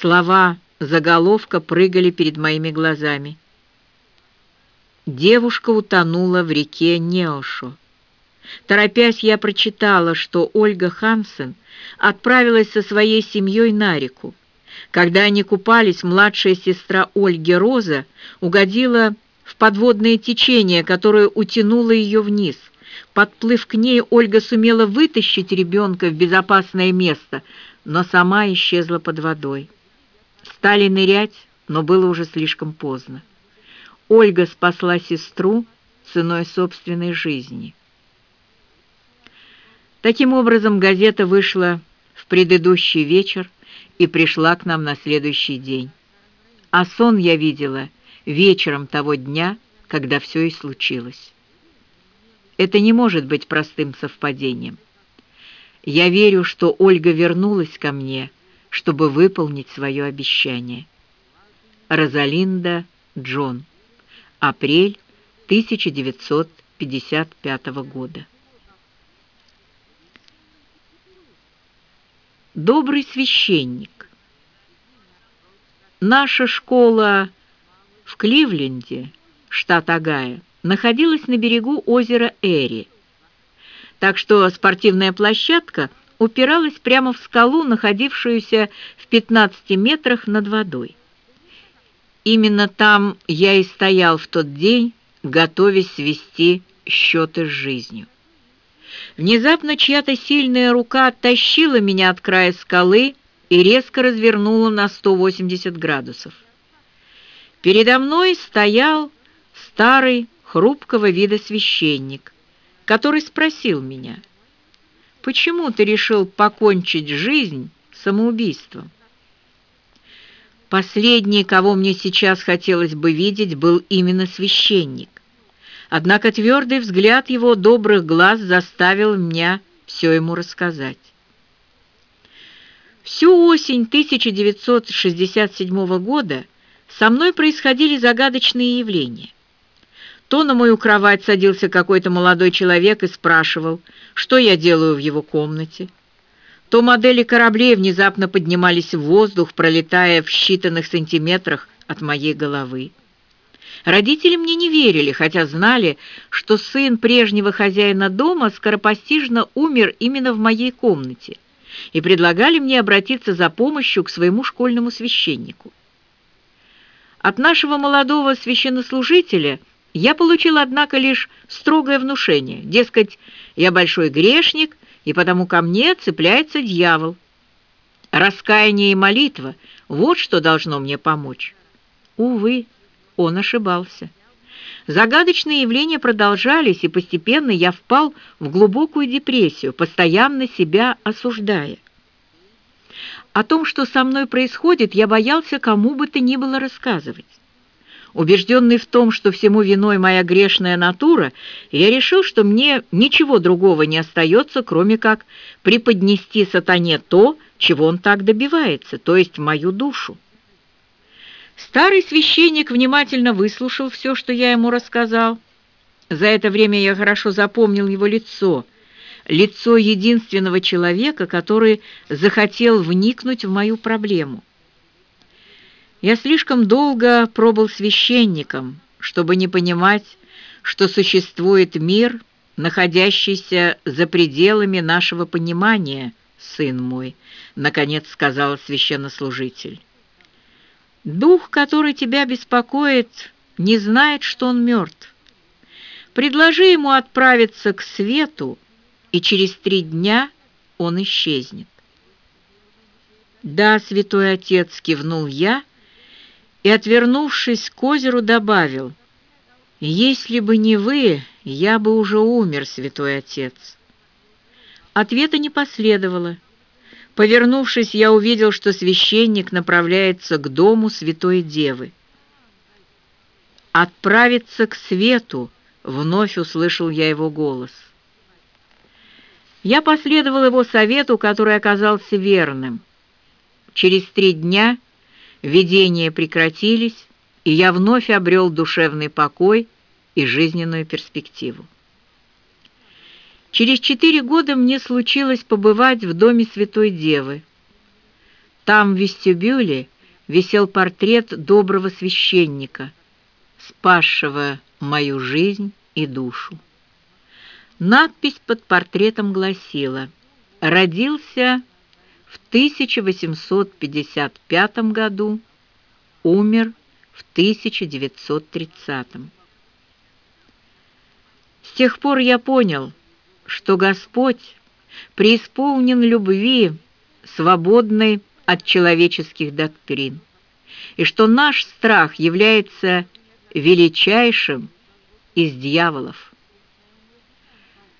Слова заголовка прыгали перед моими глазами. Девушка утонула в реке Неошо. Торопясь, я прочитала, что Ольга Хансен отправилась со своей семьей на реку. Когда они купались, младшая сестра Ольги Роза угодила в подводное течение, которое утянуло ее вниз. Подплыв к ней, Ольга сумела вытащить ребенка в безопасное место, но сама исчезла под водой. Стали нырять, но было уже слишком поздно. Ольга спасла сестру ценой собственной жизни. Таким образом, газета вышла в предыдущий вечер и пришла к нам на следующий день. А сон я видела вечером того дня, когда все и случилось. Это не может быть простым совпадением. Я верю, что Ольга вернулась ко мне, чтобы выполнить свое обещание. Розалинда Джон. Апрель 1955 года. Добрый священник. Наша школа в Кливленде, штат Огайо, находилась на берегу озера Эри. Так что спортивная площадка упиралась прямо в скалу, находившуюся в 15 метрах над водой. Именно там я и стоял в тот день, готовясь свести счеты с жизнью. Внезапно чья-то сильная рука оттащила меня от края скалы и резко развернула на 180 градусов. Передо мной стоял старый, хрупкого вида священник, который спросил меня, «Почему ты решил покончить жизнь самоубийством?» Последний, кого мне сейчас хотелось бы видеть, был именно священник. Однако твердый взгляд его добрых глаз заставил меня все ему рассказать. Всю осень 1967 года со мной происходили загадочные явления. То на мою кровать садился какой-то молодой человек и спрашивал, что я делаю в его комнате. То модели кораблей внезапно поднимались в воздух, пролетая в считанных сантиметрах от моей головы. Родители мне не верили, хотя знали, что сын прежнего хозяина дома скоропостижно умер именно в моей комнате, и предлагали мне обратиться за помощью к своему школьному священнику. От нашего молодого священнослужителя я получил, однако, лишь строгое внушение, дескать, я большой грешник, и потому ко мне цепляется дьявол. Раскаяние и молитва — вот что должно мне помочь. Увы, он ошибался. Загадочные явления продолжались, и постепенно я впал в глубокую депрессию, постоянно себя осуждая. О том, что со мной происходит, я боялся кому бы то ни было рассказывать. Убежденный в том, что всему виной моя грешная натура, я решил, что мне ничего другого не остается, кроме как преподнести сатане то, чего он так добивается, то есть мою душу. Старый священник внимательно выслушал все, что я ему рассказал. За это время я хорошо запомнил его лицо, лицо единственного человека, который захотел вникнуть в мою проблему. Я слишком долго пробыл священником, чтобы не понимать, что существует мир, находящийся за пределами нашего понимания, сын мой, наконец сказал священнослужитель. Дух, который тебя беспокоит, не знает, что он мертв. Предложи ему отправиться к свету, и через три дня он исчезнет. «Да, святой отец», — кивнул я, и, отвернувшись к озеру, добавил, «Если бы не вы, я бы уже умер, святой отец». Ответа не последовало. Повернувшись, я увидел, что священник направляется к дому Святой Девы. «Отправиться к свету!» — вновь услышал я его голос. Я последовал его совету, который оказался верным. Через три дня видения прекратились, и я вновь обрел душевный покой и жизненную перспективу. Через четыре года мне случилось побывать в доме Святой Девы. Там в вестибюле висел портрет доброго священника, спасшего мою жизнь и душу. Надпись под портретом гласила «Родился в 1855 году, умер в 1930. С тех пор я понял, что Господь преисполнен любви, свободной от человеческих доктрин, и что наш страх является величайшим из дьяволов.